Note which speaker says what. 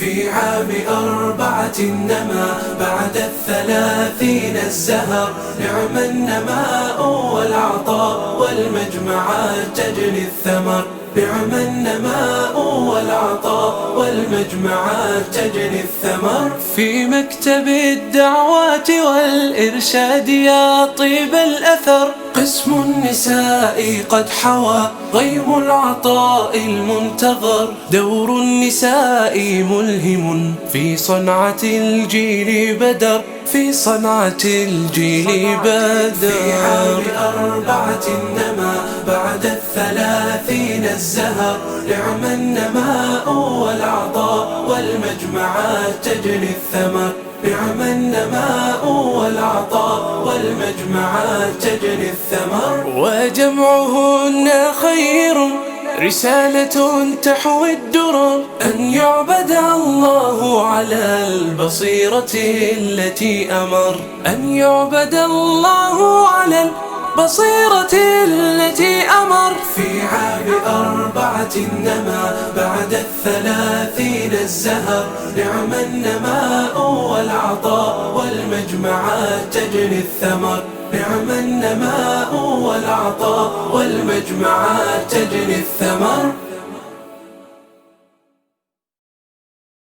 Speaker 1: في عام أربعة نما بعد الثلاثين الزهر نعم النماء والعطاء والمجمعات تجني الثمر. نعم النماء والعطاء والمجمعات تجني الثمر. في مكتب الدعوات والإرشاد يا طيب الأثر. قسم النساء قد حوى غيم العطاء المنتظر. دور النساء ملهم في صنعة الجيل بدر. في صنعة الجيل بدر في عام أربعة نما بعد الثلاثين الزهر. نعم النماء والعطاء والمجمعات تجني الثمر. نعم النماء والعطاء والمجمعات تجني الثمر. وجمعهن خير رسالة تحوي الدرر أن يعبد الله على البصيرة التي أمر. أن يعبد الله على البصيرة التي أمر. في عام أربعة نما بعد الثلاثين الزهر. نعم النماء والعطاء والمجمعات تجني الثمر. نعم النماء والمجمعات تجني الثمر.